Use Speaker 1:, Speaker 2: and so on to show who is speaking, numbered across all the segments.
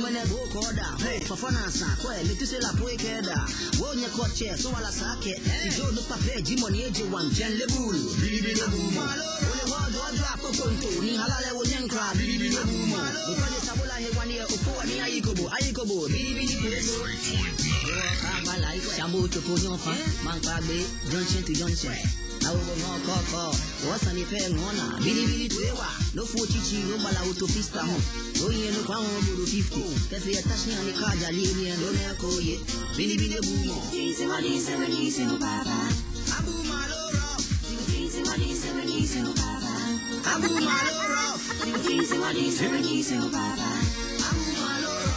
Speaker 1: Mwene boko oda Fafana sa kwe Lituse la poe keda. Wonye koche So wala sake Ijo nupa pe Jimo ni eje wan Jen le bulu. Bili bili bumo Ole wado wado Apo konto Ni halale wo nyenkra Bili bili bumo Ukaje sabula hewani ya ufuwa Ni ayikobo Ayikobo Bili bili bumo Kabala iko Shambu chopo nyonfa Mankagbe Junction to junction kɔkɔ wɔsan ni pɛ ŋɔna bilibili to ye wa n'o fo cici n'o bala autopista hɔn o yin no kwan wɔn bolo fifty kɛfɛ yɛ tasiɲa ni kaa jali ni yɛ n'o nɛ ko ye bilibili b'u mɔ. abu malo rɔf. abu malo rɔf. abu malo rɔf.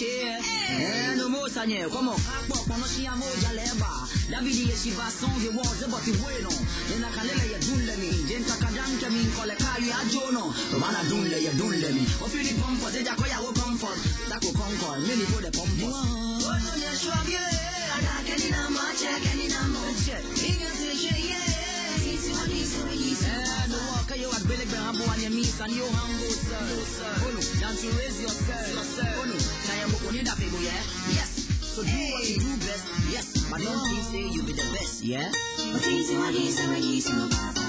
Speaker 1: ye. ɛɛ no mo sa ɲɛ kɔmɔ k'a kpɔ kɔnɔ siya mo jalɛ ba. davidi ye siba sɔn ye wɔ se bɔti boye nɔ. ne na kale le ye dun le mi jen ka ka dan kɛ min kɔlɛ ye a jo nɔ. o mana dun le ye dun le mi. o fili pɔnpɔ se ja ko ya ko comfort. tako kɔnkɔn ne ni ko de pɔnpɔ. o tun ye suwage. a da kɛ ni na ma cɛ kɛ ni na ma cɛ. i ka se se ye. Eh, no walk, you are Billy Graham, and your miss, and you humble, sir. Unu, don't you raise yourself. Unu, now you're going to people, yeah? Yes. So do what you do best, yes. But don't think say you be the best, yeah? Respect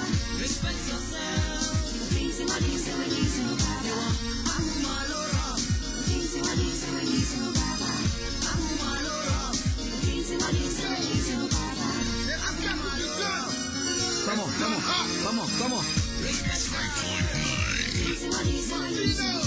Speaker 1: Come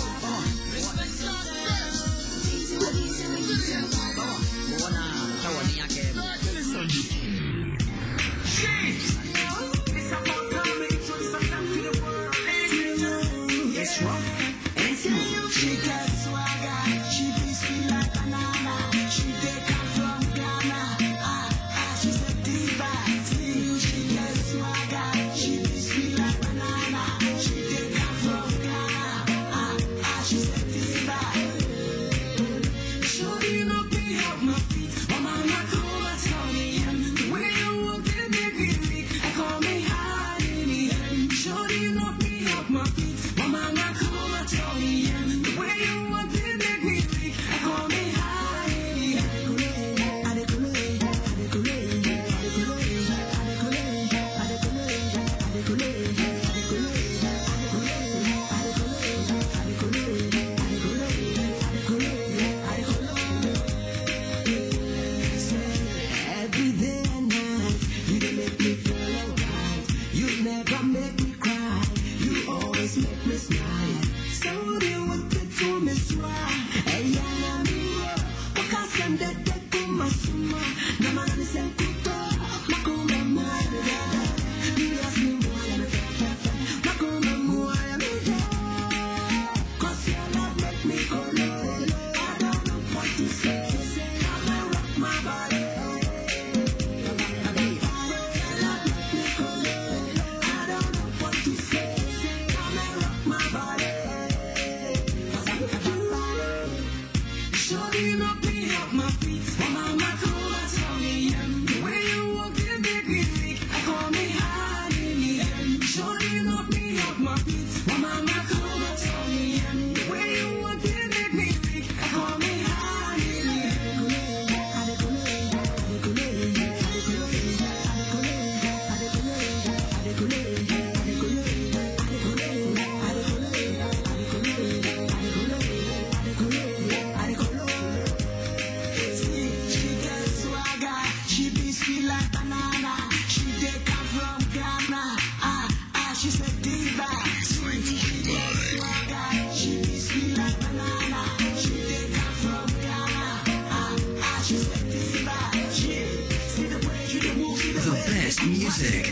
Speaker 1: music.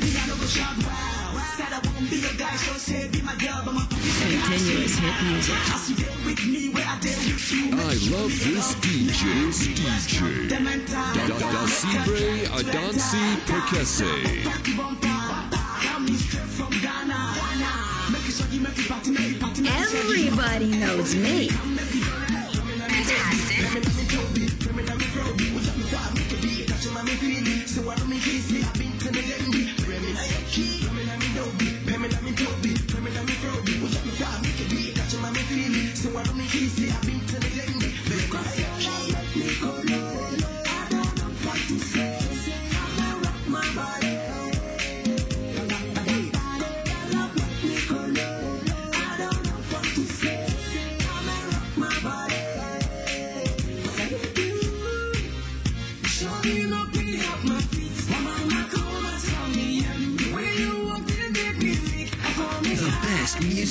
Speaker 2: Continuous hit music.
Speaker 3: I love this DJ. DJ. Dasibre Adansi Perkese.
Speaker 2: Everybody knows me.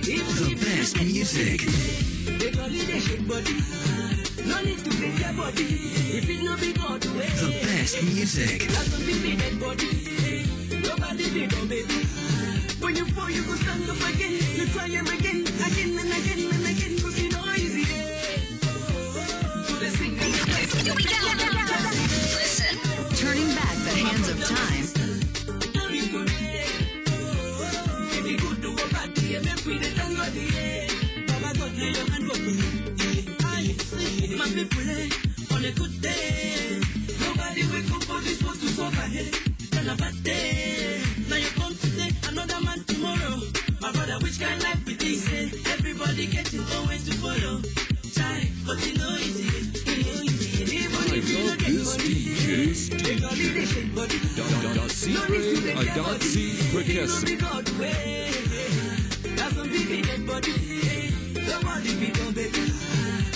Speaker 1: best music. The best music.
Speaker 4: When you fall, you stand up again. You try again, again and again this was to suffer here. A bad day. Now you come today, another man tomorrow. My brother, which kind life be this? eh? Everybody getting always to follow. Try, but you know easy. You know. Even
Speaker 3: I
Speaker 4: if you
Speaker 3: love this DJ.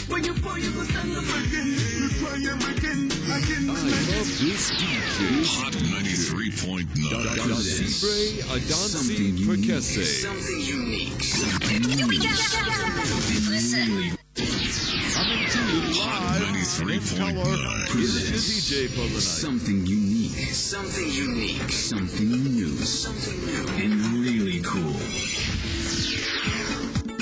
Speaker 4: When you fall, you go stand up again. You try him again, again,
Speaker 3: I love this DJ.
Speaker 5: Hot 93.9.
Speaker 3: Da da da Sibre Adansi Perkese.
Speaker 1: Something unique.
Speaker 2: Listen.
Speaker 3: Coming to you live in color. It is the DJ for the night.
Speaker 1: Something unique. Something unique. Something new. Something new. And really cool.